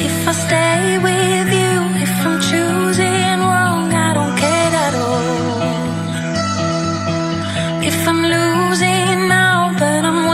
If I stay with you, if I'm choosing wrong, I don't care at all. If I'm losing now, but I'm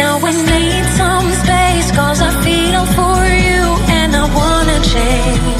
Now need some cause I feel for you and I wanna change.